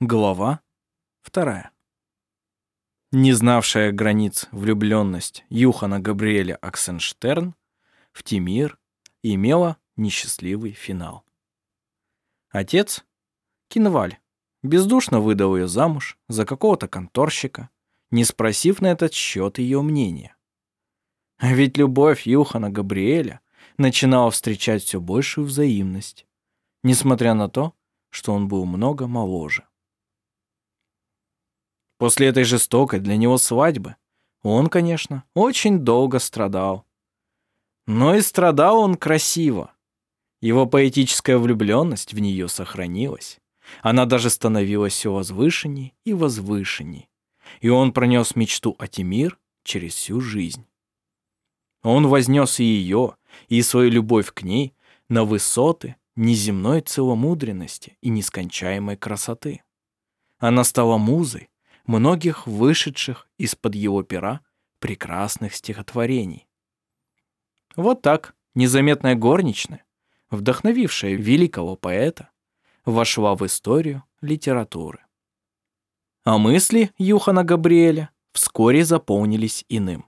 Глава вторая. Не знавшая границ влюбленность Юхана Габриэля Аксенштерн в Тимир имела несчастливый финал. Отец, Кинваль, бездушно выдал ее замуж за какого-то конторщика, не спросив на этот счет ее мнения. А ведь любовь Юхана Габриэля начинала встречать все большую взаимность, несмотря на то, что он был много моложе. После этой жестокой для него свадьбы он, конечно, очень долго страдал. Но и страдал он красиво. Его поэтическая влюбленность в нее сохранилась. Она даже становилась все возвышенней и возвышенней. И он пронес мечту о Тимир через всю жизнь. Он вознес и ее, и свою любовь к ней на высоты неземной целомудренности и нескончаемой красоты. Она стала музой, многих вышедших из-под его пера прекрасных стихотворений. Вот так незаметная горничная, вдохновившая великого поэта, вошла в историю литературы. А мысли Юхана Габриэля вскоре заполнились иным.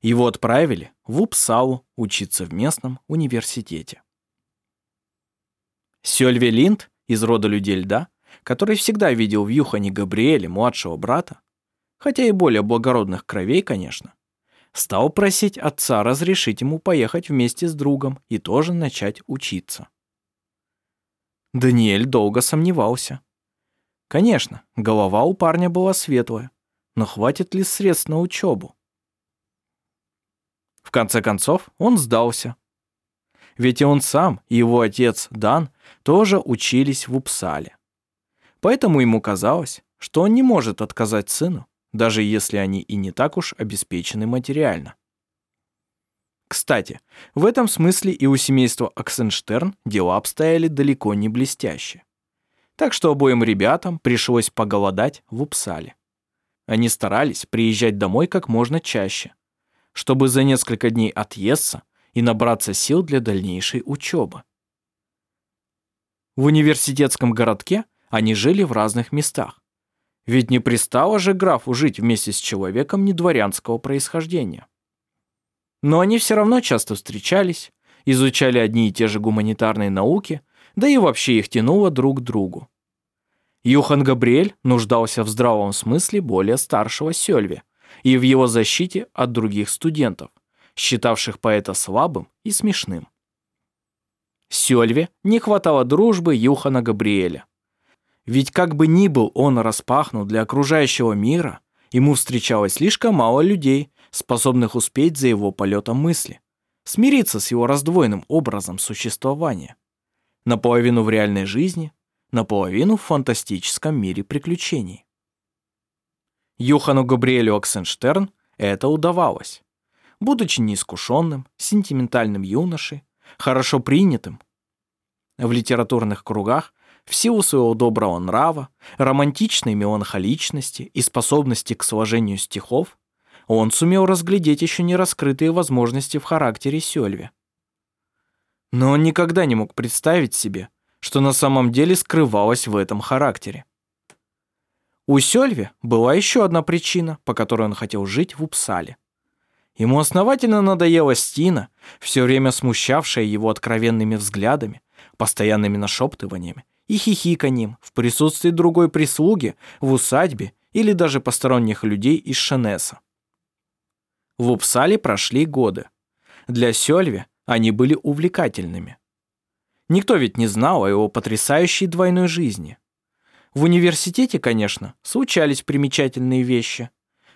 Его отправили в Упсалу учиться в местном университете. Сёльве Линд из рода людей льда который всегда видел в Юхане Габриэле младшего брата, хотя и более благородных кровей, конечно, стал просить отца разрешить ему поехать вместе с другом и тоже начать учиться. Даниэль долго сомневался. Конечно, голова у парня была светлая, но хватит ли средств на учебу? В конце концов, он сдался. Ведь и он сам, и его отец Дан тоже учились в Упсале. Поэтому ему казалось, что он не может отказать сыну, даже если они и не так уж обеспечены материально. Кстати, в этом смысле и у семейства Оксенштерн дела обстояли далеко не блестяще. Так что обоим ребятам пришлось поголодать в Упсале. Они старались приезжать домой как можно чаще, чтобы за несколько дней отъесться и набраться сил для дальнейшей учебы. В университетском городке они жили в разных местах. Ведь не пристало же графу жить вместе с человеком недворянского происхождения. Но они все равно часто встречались, изучали одни и те же гуманитарные науки, да и вообще их тянуло друг к другу. Юхан Габриэль нуждался в здравом смысле более старшего Сёльве и в его защите от других студентов, считавших поэта слабым и смешным. Сёльве не хватало дружбы Юхана Габриэля. Ведь как бы ни был он распахнут для окружающего мира, ему встречалось слишком мало людей, способных успеть за его полетом мысли, смириться с его раздвоенным образом существования. Наполовину в реальной жизни, наполовину в фантастическом мире приключений. Юхану Габриэлю Оксенштерн это удавалось. Будучи неискушенным, сентиментальным юношей, хорошо принятым, в литературных кругах в силу своего доброго нрава, романтичной меланхоличности и способности к сложению стихов, он сумел разглядеть еще не раскрытые возможности в характере Сёльве. Но он никогда не мог представить себе, что на самом деле скрывалось в этом характере. У Сёльве была еще одна причина, по которой он хотел жить в Упсале. Ему основательно надоела Стина, все время смущавшая его откровенными взглядами, постоянными нашептываниями и хихиканьем в присутствии другой прислуги в усадьбе или даже посторонних людей из Шенеса. В Упсале прошли годы. Для Сёльве они были увлекательными. Никто ведь не знал о его потрясающей двойной жизни. В университете, конечно, случались примечательные вещи.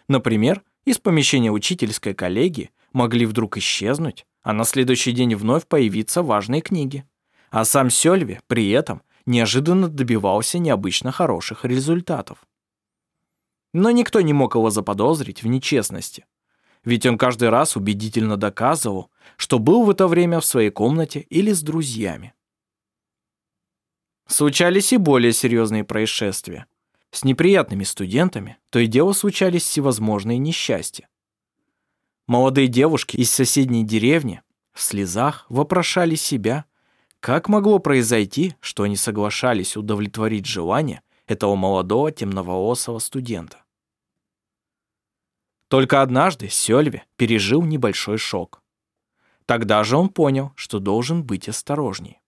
Например, из помещения учительской коллегии могли вдруг исчезнуть, а на следующий день вновь появиться важные книги. А сам Сёльве при этом неожиданно добивался необычно хороших результатов. Но никто не мог его заподозрить в нечестности. Ведь он каждый раз убедительно доказывал, что был в это время в своей комнате или с друзьями. Случались и более серьезные происшествия. С неприятными студентами то и дело случались всевозможные несчастья. Молодые девушки из соседней деревни в слезах вопрошали себя, как могло произойти, что они соглашались удовлетворить желание этого молодого темноволосого студента. Только однажды Сёльве пережил небольшой шок. Тогда же он понял, что должен быть осторожней.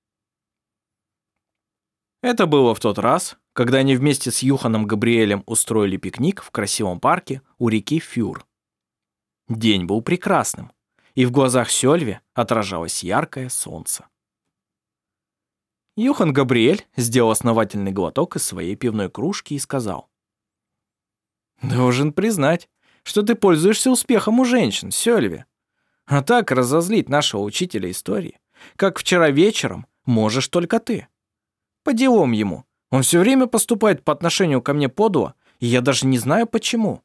Это было в тот раз, когда они вместе с Юханом Габриэлем устроили пикник в красивом парке у реки Фюр. День был прекрасным, и в глазах Сёльве отражалось яркое солнце. Юхан Габриэль сделал основательный глоток из своей пивной кружки и сказал. «Должен признать, что ты пользуешься успехом у женщин, Сёльве. А так разозлить нашего учителя истории, как вчера вечером, можешь только ты. По делам ему. Он все время поступает по отношению ко мне подло, и я даже не знаю почему».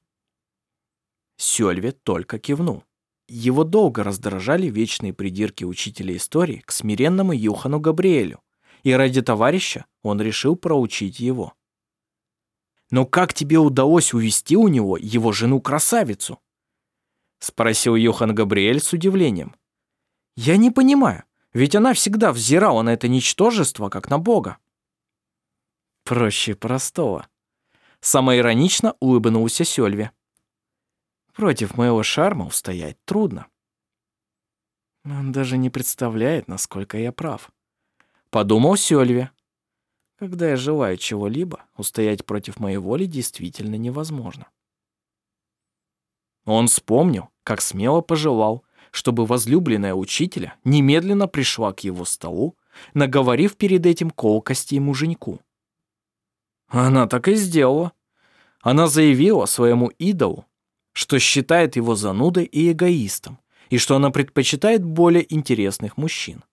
Сёльве только кивнул. Его долго раздражали вечные придирки учителя истории к смиренному Юхану Габриэлю, и ради товарища он решил проучить его. «Но как тебе удалось увести у него его жену-красавицу?» Спросил Йохан Габриэль с удивлением. «Я не понимаю, ведь она всегда взирала на это ничтожество, как на Бога». «Проще простого», — самоиронично улыбнулся Сёльве. «Против моего шарма устоять трудно». Он даже не представляет, насколько я прав. Подумал Сёльве. Когда я желаю чего-либо, устоять против моей воли действительно невозможно. Он вспомнил, как смело пожелал, чтобы возлюбленная учителя немедленно пришла к его столу, наговорив перед этим колкости муженьку. Она так и сделала. Она заявила своему идолу, что считает его занудой и эгоистом, и что она предпочитает более интересных мужчин.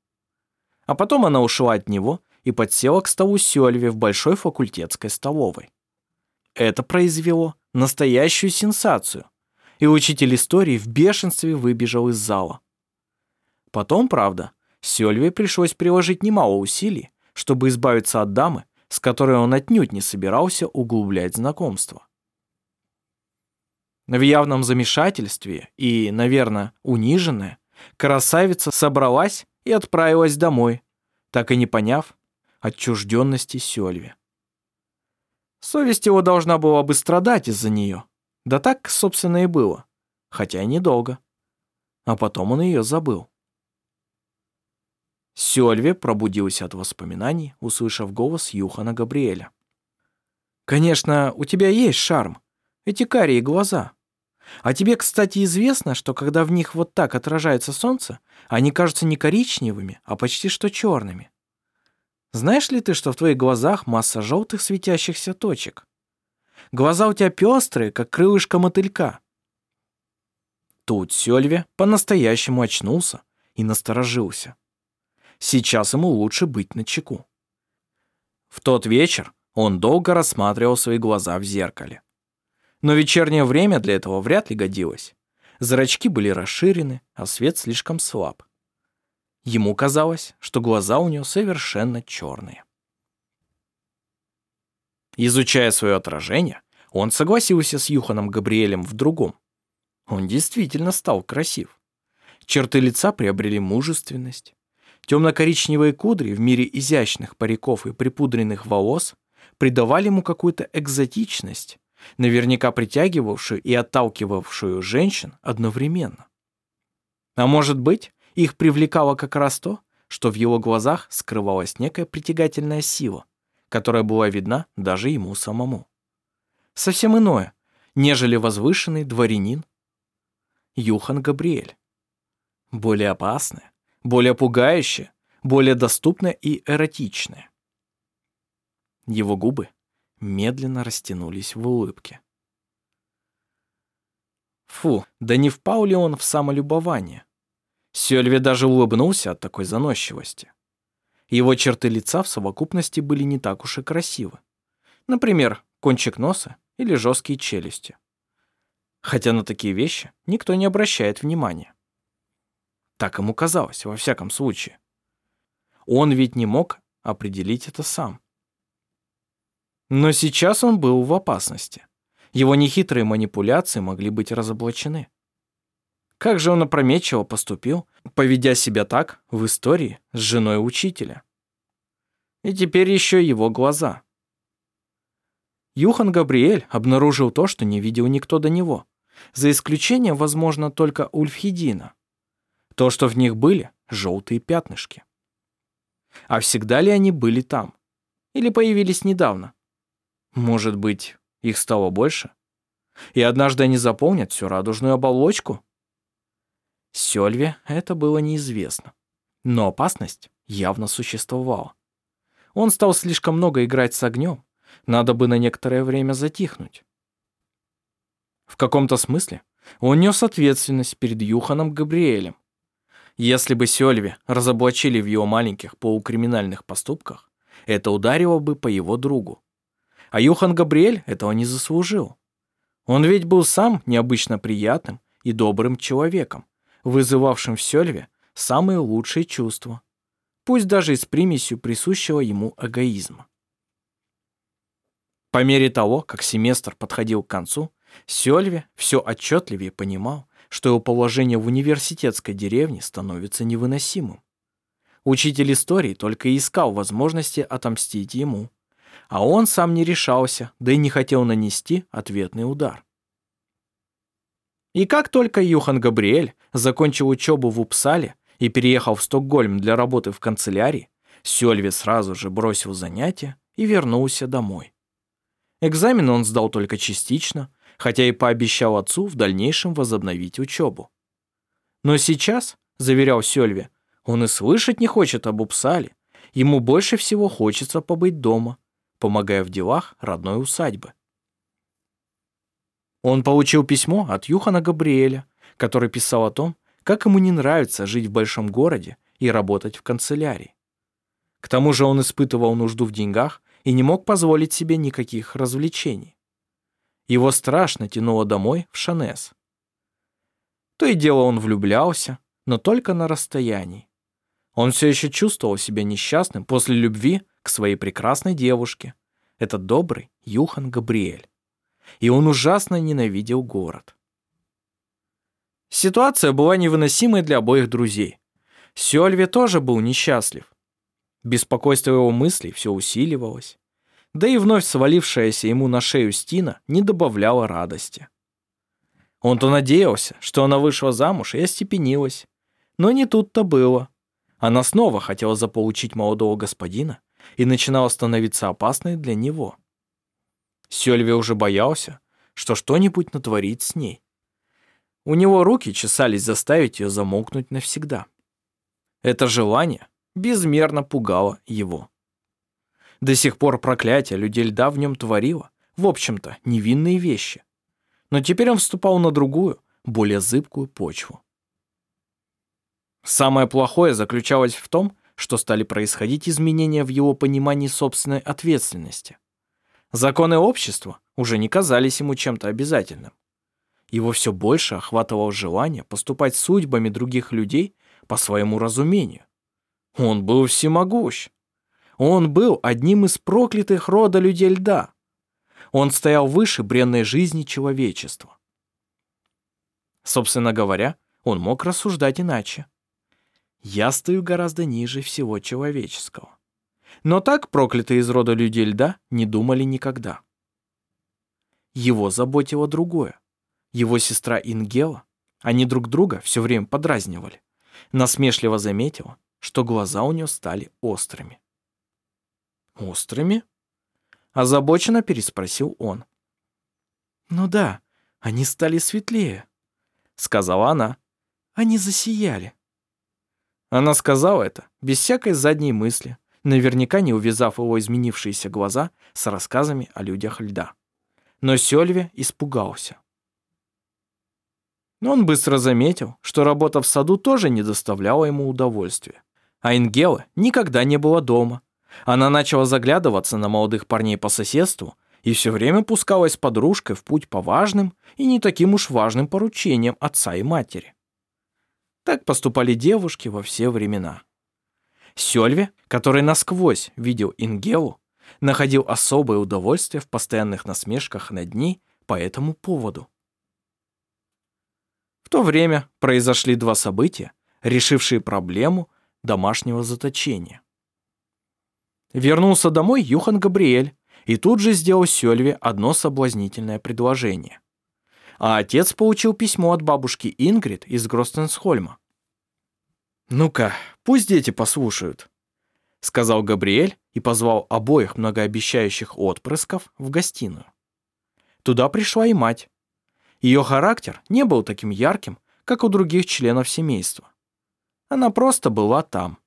А потом она ушла от него и подсела к столу Сёльве в большой факультетской столовой. Это произвело настоящую сенсацию, и учитель истории в бешенстве выбежал из зала. Потом, правда, Сёльве пришлось приложить немало усилий, чтобы избавиться от дамы, с которой он отнюдь не собирался углублять знакомство. В явном замешательстве и, наверное, униженная, красавица собралась и отправилась домой, так и не поняв отчужденности Сёльве. Совесть его должна была бы страдать из-за нее. Да так, собственно, и было, хотя и недолго. А потом он ее забыл. Сёльве пробудился от воспоминаний, услышав голос Юхана Габриэля. «Конечно, у тебя есть шарм, эти карие глаза. А тебе, кстати, известно, что когда в них вот так отражается солнце, они кажутся не коричневыми, а почти что черными. Знаешь ли ты, что в твоих глазах масса желтых светящихся точек? Глаза у тебя пестрые, как крылышко мотылька. Тут Сёльве по-настоящему очнулся и насторожился. Сейчас ему лучше быть начеку. В тот вечер он долго рассматривал свои глаза в зеркале. Но вечернее время для этого вряд ли годилось. Зрачки были расширены, а свет слишком слаб. Ему казалось, что глаза у него совершенно черные. Изучая свое отражение, он согласился с Юханом Габриэлем в другом. Он действительно стал красив. Черты лица приобрели мужественность. Темно-коричневые кудри в мире изящных париков и припудренных волос придавали ему какую-то экзотичность, наверняка притягивавшую и отталкивавшую женщин одновременно. А может быть, их привлекало как раз то, что в его глазах скрывалась некая притягательная сила, которая была видна даже ему самому. Совсем иное, нежели возвышенный дворянин Юхан Габриэль. Более опасное, более пугающее, более доступное и эротичное. Его губы медленно растянулись в улыбке. Фу, да не впал ли он в самолюбование? Сёльве даже улыбнулся от такой заносчивости. Его черты лица в совокупности были не так уж и красивы. Например, кончик носа или жесткие челюсти. Хотя на такие вещи никто не обращает внимания. Так ему казалось, во всяком случае. Он ведь не мог определить это сам. Но сейчас он был в опасности. Его нехитрые манипуляции могли быть разоблачены. Как же он опрометчиво поступил, поведя себя так в истории с женой учителя? И теперь еще его глаза. Юхан Габриэль обнаружил то, что не видел никто до него, за исключением, возможно, только Ульфхедина. То, что в них были желтые пятнышки. А всегда ли они были там? Или появились недавно? Может быть, их стало больше? И однажды они заполнят всю радужную оболочку? Сёльве это было неизвестно. Но опасность явно существовала. Он стал слишком много играть с огнем. Надо бы на некоторое время затихнуть. В каком-то смысле он нес ответственность перед Юханом Габриэлем. Если бы Сёльве разоблачили в его маленьких полукриминальных поступках, это ударило бы по его другу. А Юхан Габриэль этого не заслужил. Он ведь был сам необычно приятным и добрым человеком, вызывавшим в Сёльве самые лучшие чувства, пусть даже и с примесью присущего ему эгоизма. По мере того, как семестр подходил к концу, Сёльве все отчетливее понимал, что его положение в университетской деревне становится невыносимым. Учитель истории только и искал возможности отомстить ему, а он сам не решался, да и не хотел нанести ответный удар. И как только Юхан Габриэль закончил учебу в Упсале и переехал в Стокгольм для работы в канцелярии, Сёльви сразу же бросил занятия и вернулся домой. Экзамен он сдал только частично, хотя и пообещал отцу в дальнейшем возобновить учебу. Но сейчас, заверял Сёльви, он и слышать не хочет об Упсале. Ему больше всего хочется побыть дома, помогая в делах родной усадьбы. Он получил письмо от Юхана Габриэля, который писал о том, как ему не нравится жить в большом городе и работать в канцелярии. К тому же он испытывал нужду в деньгах и не мог позволить себе никаких развлечений. Его страшно тянуло домой в Шанес. То и дело он влюблялся, но только на расстоянии. Он все еще чувствовал себя несчастным после любви к своей прекрасной девушке. Этот добрый Юхан Габриэль. И он ужасно ненавидел город. Ситуация была невыносимой для обоих друзей. Сёльве тоже был несчастлив. Беспокойство его мыслей все усиливалось. Да и вновь свалившаяся ему на шею Стина не добавляла радости. Он-то надеялся, что она вышла замуж и остепенилась. Но не тут-то было. Она снова хотела заполучить молодого господина и начинала становиться опасной для него. Сёльве уже боялся, что что-нибудь натворит с ней. У него руки чесались заставить ее замолкнуть навсегда. Это желание безмерно пугало его. До сих пор проклятие людей льда в нем творило, в общем-то, невинные вещи. Но теперь он вступал на другую, более зыбкую почву. Самое плохое заключалось в том, что стали происходить изменения в его понимании собственной ответственности. Законы общества уже не казались ему чем-то обязательным. Его все больше охватывало желание поступать судьбами других людей по своему разумению. Он был всемогущ. Он был одним из проклятых рода людей льда. Он стоял выше бренной жизни человечества. Собственно говоря, он мог рассуждать иначе я стою гораздо ниже всего человеческого. Но так проклятые из рода людей льда не думали никогда. Его заботило другое. Его сестра Ингела, они друг друга все время подразнивали, насмешливо заметила, что глаза у нее стали острыми. «Острыми?» Озабоченно переспросил он. «Ну да, они стали светлее», — сказала она. «Они засияли». Она сказала это без всякой задней мысли, наверняка не увязав его изменившиеся глаза с рассказами о людях льда. Но Сёльве испугался. Но он быстро заметил, что работа в саду тоже не доставляла ему удовольствия. А Ингела никогда не была дома. Она начала заглядываться на молодых парней по соседству и все время пускалась с подружкой в путь по важным и не таким уж важным поручениям отца и матери. Так поступали девушки во все времена. Сёльве, который насквозь видел Ингелу, находил особое удовольствие в постоянных насмешках над ней по этому поводу. В то время произошли два события, решившие проблему домашнего заточения. Вернулся домой Юхан Габриэль и тут же сделал Сёльве одно соблазнительное предложение. А отец получил письмо от бабушки Ингрид из Гростенсхольма. «Ну-ка, пусть дети послушают», — сказал Габриэль и позвал обоих многообещающих отпрысков в гостиную. Туда пришла и мать. Ее характер не был таким ярким, как у других членов семейства. Она просто была там.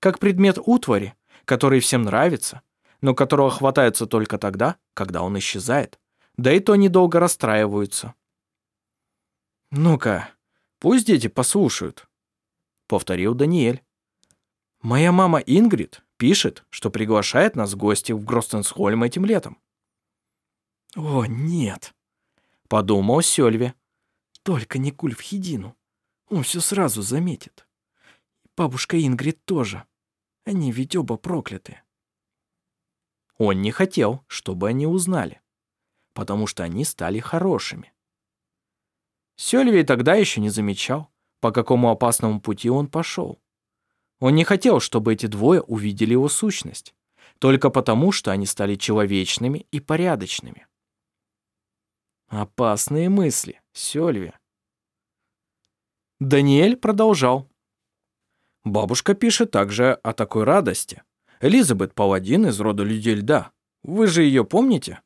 Как предмет утвари, который всем нравится, но которого хватается только тогда, когда он исчезает. Да и то недолго расстраиваются. «Ну-ка, пусть дети послушают», — повторил Даниэль. «Моя мама Ингрид пишет, что приглашает нас в гости в Гростенсхольм этим летом». «О, нет», — подумал Сёльве. «Только не Кульфхедину. Он все сразу заметит. Бабушка Ингрид тоже. Они ведь оба прокляты». Он не хотел, чтобы они узнали, потому что они стали хорошими. Сёльвей тогда еще не замечал, по какому опасному пути он пошел. Он не хотел, чтобы эти двое увидели его сущность, только потому, что они стали человечными и порядочными. Опасные мысли, Сёльви. Даниэль продолжал. Бабушка пишет также о такой радости, Элизабет Паладин из рода людей льда. Вы же ее помните?»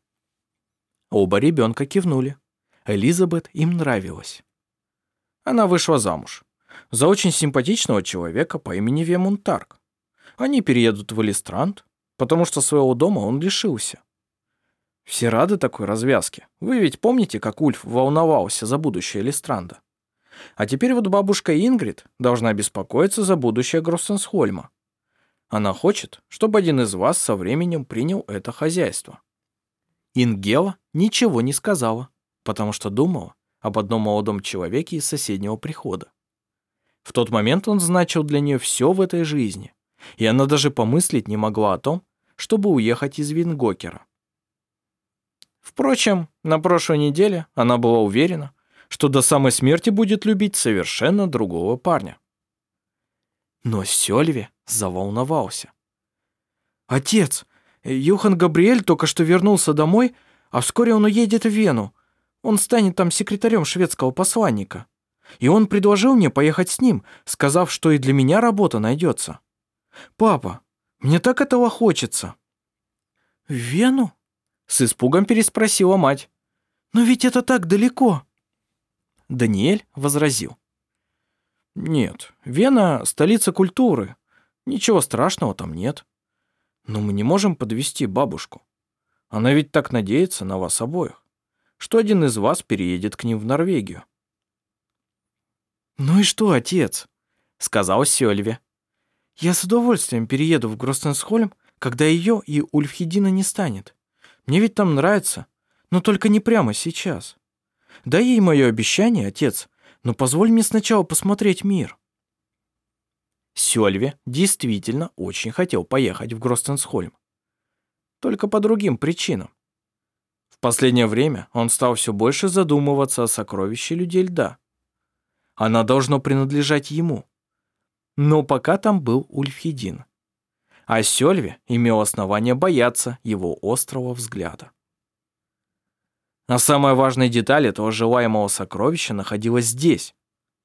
Оба ребенка кивнули. Элизабет им нравилась. Она вышла замуж. За очень симпатичного человека по имени Вемунтарк. Они переедут в Элистрант, потому что своего дома он лишился. Все рады такой развязке. Вы ведь помните, как Ульф волновался за будущее Элистранда? А теперь вот бабушка Ингрид должна беспокоиться за будущее Гроссенсхольма. Она хочет, чтобы один из вас со временем принял это хозяйство. Ингела ничего не сказала, потому что думала об одном молодом человеке из соседнего прихода. В тот момент он значил для нее все в этой жизни, и она даже помыслить не могла о том, чтобы уехать из Вингокера. Впрочем, на прошлой неделе она была уверена, что до самой смерти будет любить совершенно другого парня. Но Сёльве заволновался. «Отец, Юхан Габриэль только что вернулся домой, а вскоре он уедет в Вену. Он станет там секретарем шведского посланника. И он предложил мне поехать с ним, сказав, что и для меня работа найдется. Папа, мне так этого хочется». «В Вену?» — с испугом переспросила мать. «Но ведь это так далеко». Даниэль возразил. «Нет, Вена — столица культуры, Ничего страшного там нет. Но мы не можем подвести бабушку. Она ведь так надеется на вас обоих, что один из вас переедет к ним в Норвегию. «Ну и что, отец?» — сказал Сёльве. «Я с удовольствием перееду в Гростенсхольм, когда ее и Ульфхедина не станет. Мне ведь там нравится, но только не прямо сейчас. Дай ей мое обещание, отец, но позволь мне сначала посмотреть мир». Сёльве действительно очень хотел поехать в Гростенсхольм. Только по другим причинам. В последнее время он стал все больше задумываться о сокровище людей льда. Она должно принадлежать ему. Но пока там был Ульфхедин. А Сёльве имел основание бояться его острого взгляда. А самая важная деталь этого желаемого сокровища находилась здесь,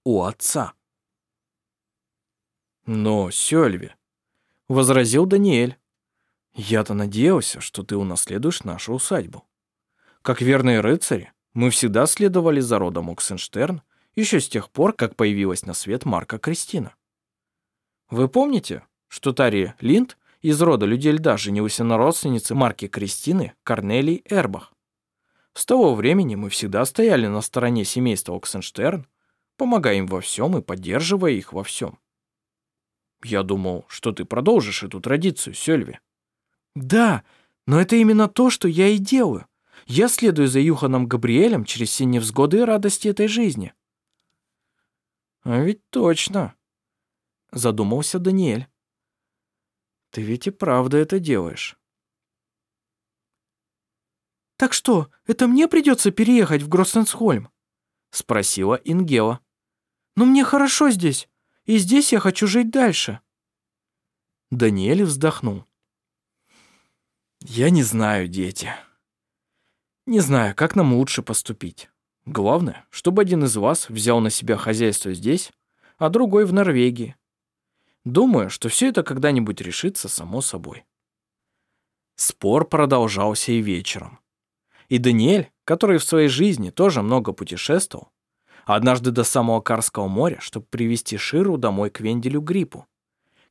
у отца. «Но, Сёльви», — возразил Даниэль, — «я-то надеялся, что ты унаследуешь нашу усадьбу. Как верные рыцари, мы всегда следовали за родом Оксенштерн еще с тех пор, как появилась на свет Марка Кристина. Вы помните, что Тари Линд из рода людей льда женился на родственнице Марки Кристины Корнелий Эрбах? С того времени мы всегда стояли на стороне семейства Оксенштерн, помогая им во всем и поддерживая их во всем. Я думал, что ты продолжишь эту традицию, Сёльви. Да, но это именно то, что я и делаю. Я следую за Юханом Габриэлем через все невзгоды и радости этой жизни. А ведь точно, задумался Даниэль. Ты ведь и правда это делаешь. «Так что, это мне придется переехать в Гроссенсхольм?» — спросила Ингела. «Но мне хорошо здесь и здесь я хочу жить дальше». Даниэль вздохнул. Я не знаю, дети. Не знаю, как нам лучше поступить. Главное, чтобы один из вас взял на себя хозяйство здесь, а другой в Норвегии. Думаю, что все это когда-нибудь решится само собой. Спор продолжался и вечером. И Даниэль, который в своей жизни тоже много путешествовал, однажды до самого Карского моря, чтобы привести Ширу домой к Венделю Гриппу,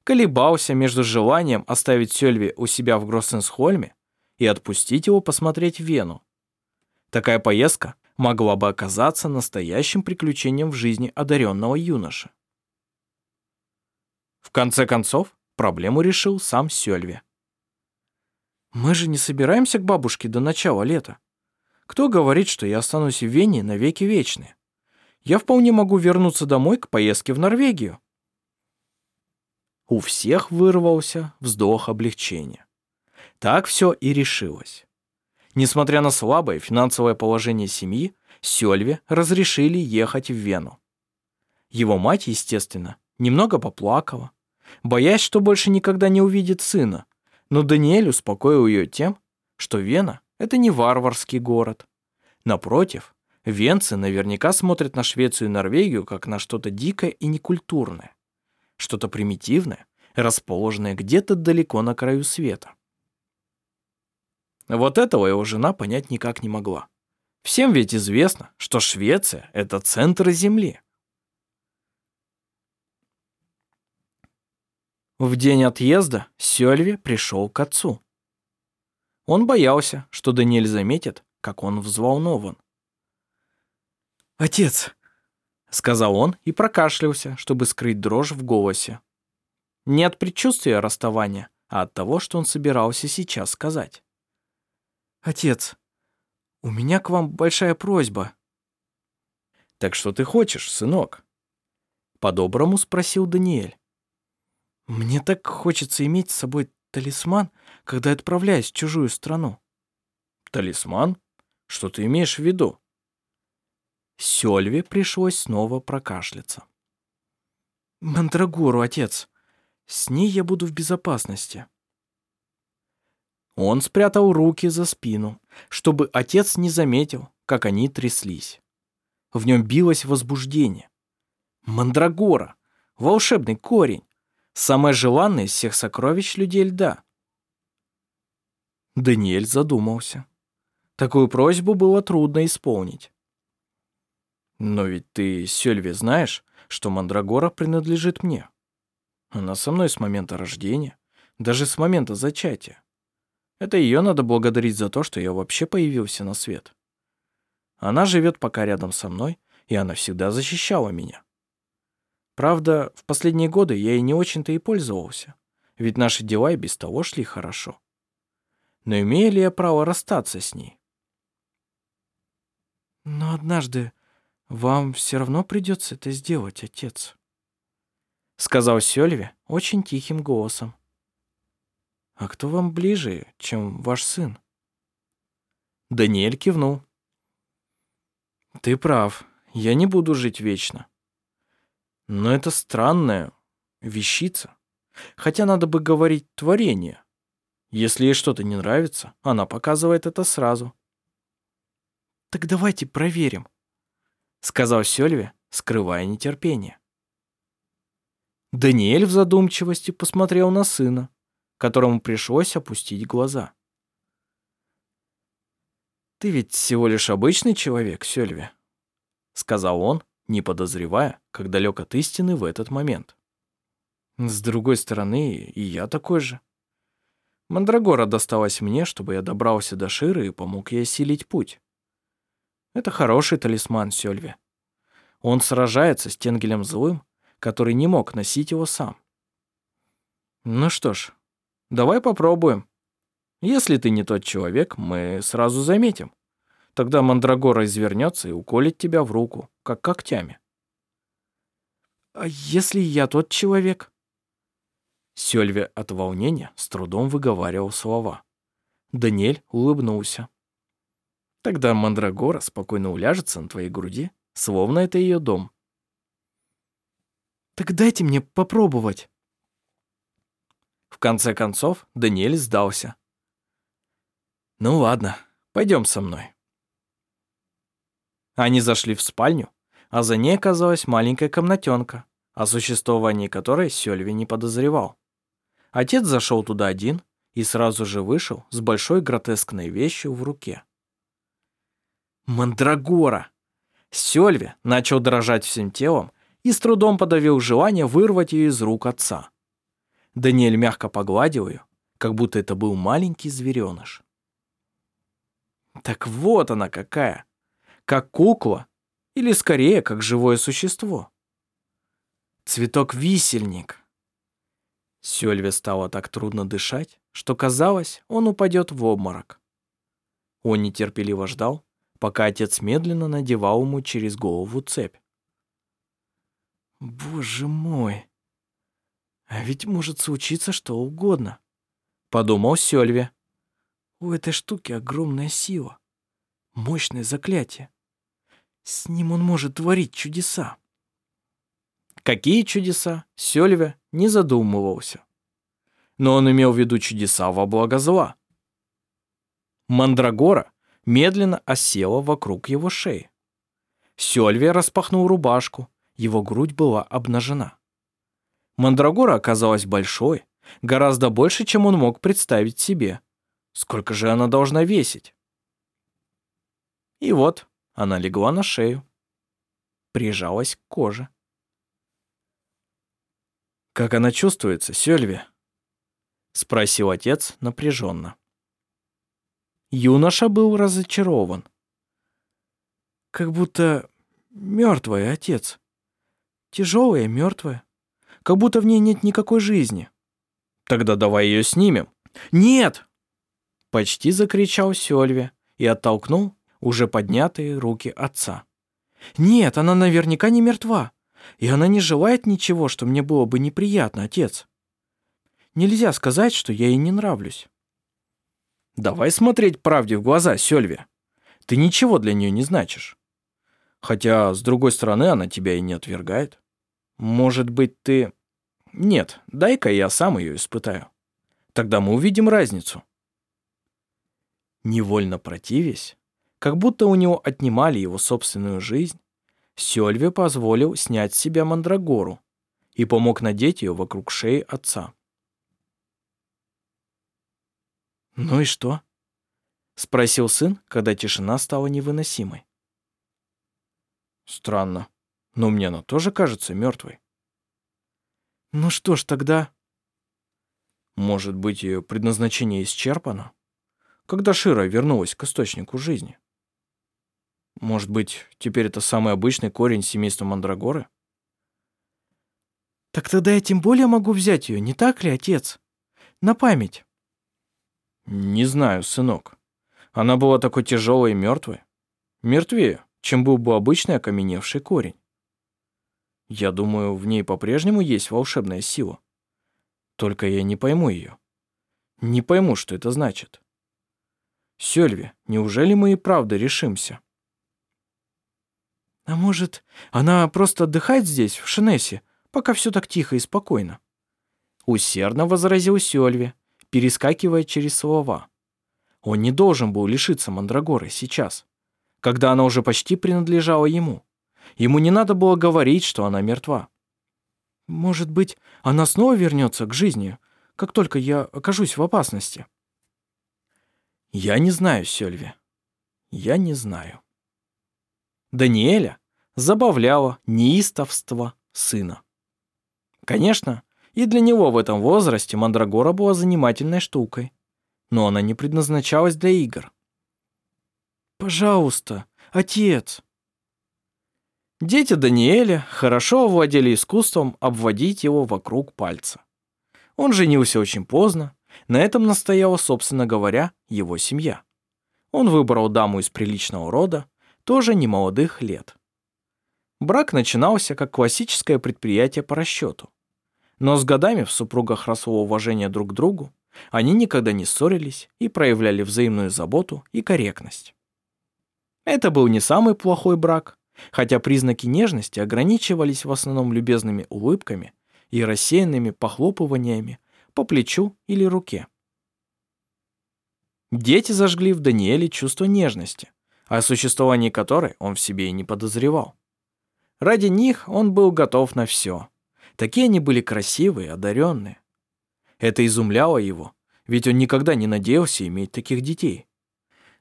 колебался между желанием оставить Сёльви у себя в Гроссенсхольме и отпустить его посмотреть Вену. Такая поездка могла бы оказаться настоящим приключением в жизни одаренного юноши. В конце концов, проблему решил сам Сёльви. «Мы же не собираемся к бабушке до начала лета. Кто говорит, что я останусь в Вене навеки вечные? Я вполне могу вернуться домой к поездке в Норвегию». У всех вырвался вздох облегчения. Так все и решилось. Несмотря на слабое финансовое положение семьи, Сёльве разрешили ехать в Вену. Его мать, естественно, немного поплакала, боясь, что больше никогда не увидит сына, но Даниэль успокоил ее тем, что Вена — это не варварский город. Напротив, венцы наверняка смотрят на Швецию и Норвегию как на что-то дикое и некультурное что-то примитивное, расположенное где-то далеко на краю света. Вот этого его жена понять никак не могла. Всем ведь известно, что Швеция — это центр Земли. В день отъезда Сёльви пришел к отцу. Он боялся, что Даниэль заметит, как он взволнован. «Отец, сказал он и прокашлялся, чтобы скрыть дрожь в голосе. Не от предчувствия расставания, а от того, что он собирался сейчас сказать. «Отец, у меня к вам большая просьба». «Так что ты хочешь, сынок?» По-доброму спросил Даниэль. «Мне так хочется иметь с собой талисман, когда отправляюсь в чужую страну». «Талисман? Что ты имеешь в виду?» Сёльве пришлось снова прокашляться. «Мандрагору, отец. С ней я буду в безопасности». Он спрятал руки за спину, чтобы отец не заметил, как они тряслись. В нем билось возбуждение. Мандрагора, волшебный корень, самое желанное из всех сокровищ людей льда. Даниэль задумался. Такую просьбу было трудно исполнить. Но ведь ты, Сёльви, знаешь, что Мандрагора принадлежит мне. Она со мной с момента рождения, даже с момента зачатия. Это ее надо благодарить за то, что я вообще появился на свет. Она живет пока рядом со мной, и она всегда защищала меня. Правда, в последние годы я ей не очень-то и пользовался, ведь наши дела и без того шли хорошо. Но имею ли я право расстаться с ней? Но однажды «Вам все равно придется это сделать, отец», — сказал Сёльви очень тихим голосом. «А кто вам ближе, чем ваш сын?» Даниэль кивнул. «Ты прав, я не буду жить вечно. Но это странная вещица. Хотя надо бы говорить творение. Если ей что-то не нравится, она показывает это сразу». «Так давайте проверим», сказал Сёльви, скрывая нетерпение. Даниэль в задумчивости посмотрел на сына, которому пришлось опустить глаза. «Ты ведь всего лишь обычный человек, Сёльви», — сказал он, не подозревая, как далек от истины в этот момент. «С другой стороны, и я такой же. Мандрагора досталась мне, чтобы я добрался до Ширы и помог ей осилить путь. Это хороший талисман Сёльве. Он сражается с Тенгелем Злым, который не мог носить его сам. Ну что ж, давай попробуем. Если ты не тот человек, мы сразу заметим. Тогда Мандрагора извернется и уколет тебя в руку, как когтями. А если я тот человек? Сёльве от волнения с трудом выговаривал слова. Даниэль улыбнулся. Тогда Мандрагора спокойно уляжется на твоей груди, словно это ее дом. «Так дайте мне попробовать». В конце концов Даниэль сдался. Ну ладно, пойдем со мной. Они зашли в спальню, а за ней оказалась маленькая комнатенка, о существовании которой Сёльви не подозревал. Отец зашел туда один и сразу же вышел с большой гротескной вещью в руке. Мандрагора! Сёльви начал дрожать всем телом и с трудом подавил желание вырвать ее из рук отца. Даниэль мягко погладил ее, как будто это был маленький звереныш. Так вот она какая! Как кукла, или скорее, как живое существо. Цветок-висельник. Сёльве стало так трудно дышать, что казалось, он упадет в обморок. Он нетерпеливо ждал, пока отец медленно надевал ему через голову цепь. «Боже мой! А ведь может случиться что угодно», — подумал Сёльве. «У этой штуки огромная сила, мощное заклятие. С ним он может творить чудеса». Какие чудеса, Сёльве не задумывался. Но он имел в виду чудеса во благо зла. Мандрагора медленно осела вокруг его шеи. Сёльве распахнул рубашку, его грудь была обнажена. Мандрагора оказалась большой, гораздо больше, чем он мог представить себе. Сколько же она должна весить? И вот она легла на шею, прижалась к коже. «Как она чувствуется, Сёльви?» — спросил отец напряженно. Юноша был разочарован. «Как будто мертвая, отец. Тяжелая, мертвая. Как будто в ней нет никакой жизни». «Тогда давай ее снимем». «Нет!» Почти закричал Сёльви и оттолкнул уже поднятые руки отца. «Нет, она наверняка не мертва. И она не желает ничего, что мне было бы неприятно, отец. Нельзя сказать, что я ей не нравлюсь. Давай смотреть правде в глаза, Сёльви. Ты ничего для нее не значишь. Хотя, с другой стороны, она тебя и не отвергает. Может быть, ты... Нет, дай-ка я сам ее испытаю. Тогда мы увидим разницу. Невольно противясь, как будто у него отнимали его собственную жизнь, Сёльве позволил снять с себя мандрагору и помог надеть ее вокруг шеи отца. «Ну и что?» — спросил сын, когда тишина стала невыносимой. «Странно, но мне она тоже кажется мертвой». «Ну что ж тогда...» «Может быть, ее предназначение исчерпано, когда Шира вернулась к источнику жизни?» Может быть, теперь это самый обычный корень семейства Мандрагоры? Так тогда я тем более могу взять ее, не так ли, отец? На память. Не знаю, сынок. Она была такой тяжелой и мертвой. Мертвее, чем был бы обычный окаменевший корень. Я думаю, в ней по-прежнему есть волшебная сила. Только я не пойму ее. Не пойму, что это значит. Сёльви, неужели мы и правда решимся? А может, она просто отдыхает здесь, в Шинесе, пока все так тихо и спокойно?» Усердно возразил Сёльви, перескакивая через слова. Он не должен был лишиться Мандрагоры сейчас, когда она уже почти принадлежала ему. Ему не надо было говорить, что она мертва. «Может быть, она снова вернется к жизни, как только я окажусь в опасности?» «Я не знаю, Сёльви. Я не знаю». Даниэля забавляло неистовство сына. Конечно, и для него в этом возрасте Мандрагора была занимательной штукой, но она не предназначалась для игр. «Пожалуйста, отец!» Дети Даниэля хорошо овладели искусством обводить его вокруг пальца. Он женился очень поздно, на этом настояла, собственно говоря, его семья. Он выбрал даму из приличного рода, тоже немолодых лет. Брак начинался как классическое предприятие по расчету. Но с годами в супругах росло уважение друг к другу, они никогда не ссорились и проявляли взаимную заботу и корректность. Это был не самый плохой брак, хотя признаки нежности ограничивались в основном любезными улыбками и рассеянными похлопываниями по плечу или руке. Дети зажгли в Даниэле чувство нежности, о существовании которой он в себе и не подозревал. Ради них он был готов на все. Такие они были красивые, одаренные. Это изумляло его, ведь он никогда не надеялся иметь таких детей.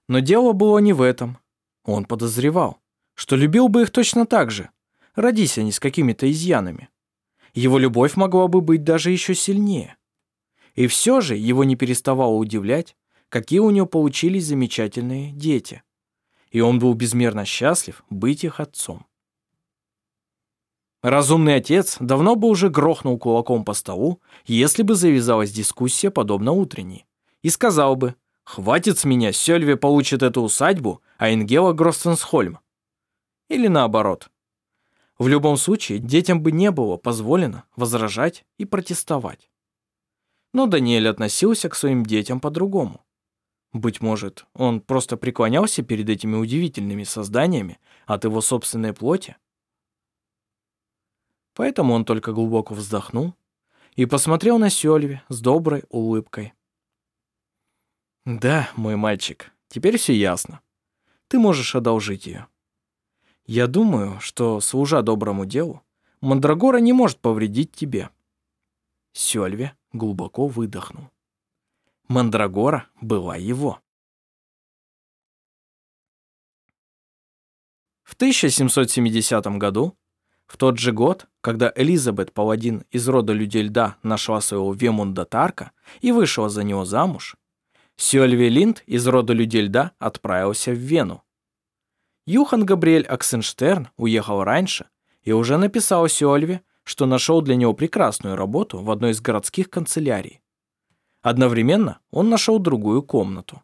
Но дело было не в этом. Он подозревал, что любил бы их точно так же, родись они с какими-то изъянами. Его любовь могла бы быть даже еще сильнее. И все же его не переставало удивлять, какие у него получились замечательные дети. И он был безмерно счастлив быть их отцом. Разумный отец давно бы уже грохнул кулаком по столу, если бы завязалась дискуссия, подобно утренней, и сказал бы, «Хватит с меня, Сёльве получит эту усадьбу, а Ингела Гростенсхольм». Или наоборот. В любом случае, детям бы не было позволено возражать и протестовать. Но Даниэль относился к своим детям по-другому. Быть может, он просто преклонялся перед этими удивительными созданиями от его собственной плоти? Поэтому он только глубоко вздохнул и посмотрел на Сёльви с доброй улыбкой. «Да, мой мальчик, теперь все ясно. Ты можешь одолжить ее. Я думаю, что, служа доброму делу, Мандрагора не может повредить тебе». Сёльви глубоко выдохнул. Мандрагора была его. В 1770 году, в тот же год, когда Элизабет Паладин из рода людей льда нашла своего Вемунда Тарка и вышла за него замуж, Сюэльви Линд из рода людей льда отправился в Вену. Юхан Габриэль Аксенштерн уехал раньше и уже написал Сюэльве, что нашел для него прекрасную работу в одной из городских канцелярий. Одновременно он нашел другую комнату.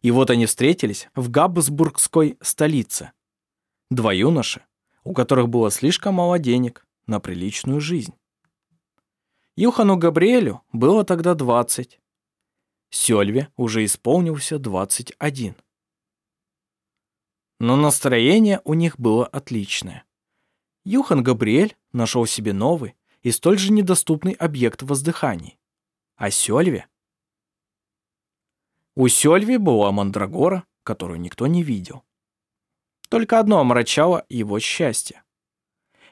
И вот они встретились в Габсбургской столице. Два юноши, у которых было слишком мало денег на приличную жизнь. Юхану Габриэлю было тогда 20. Сёльве уже исполнился 21. Но настроение у них было отличное. Юхан Габриэль нашел себе новый и столь же недоступный объект воздыханий. А Сёльве? У Сёльви была мандрагора, которую никто не видел. Только одно омрачало его счастье.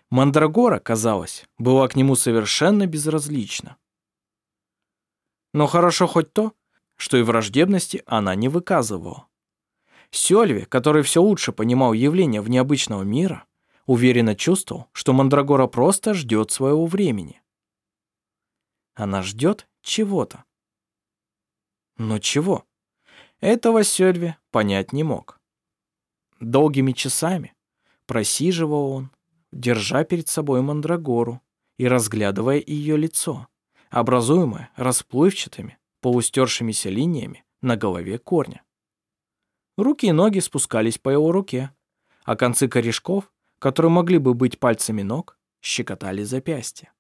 Мандрагора, казалось, была к нему совершенно безразлична. Но хорошо хоть то, что и враждебности она не выказывала. Сёльви, который все лучше понимал явления в необычного мира, уверенно чувствовал, что Мандрагора просто ждет своего времени. Она ждет чего-то. Но чего? Этого Сёльви понять не мог. Долгими часами просиживал он, держа перед собой мандрагору и разглядывая ее лицо, образуемое расплывчатыми, полустершимися линиями на голове корня. Руки и ноги спускались по его руке, а концы корешков, которые могли бы быть пальцами ног, щекотали запястья.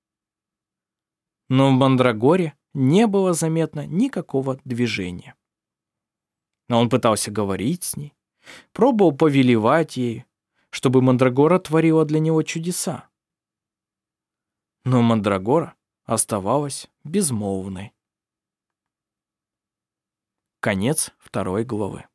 Но в мандрагоре не было заметно никакого движения. Но он пытался говорить с ней, Пробовал повелевать ей, чтобы Мандрагора творила для него чудеса. Но Мандрагора оставалась безмолвной. Конец второй главы.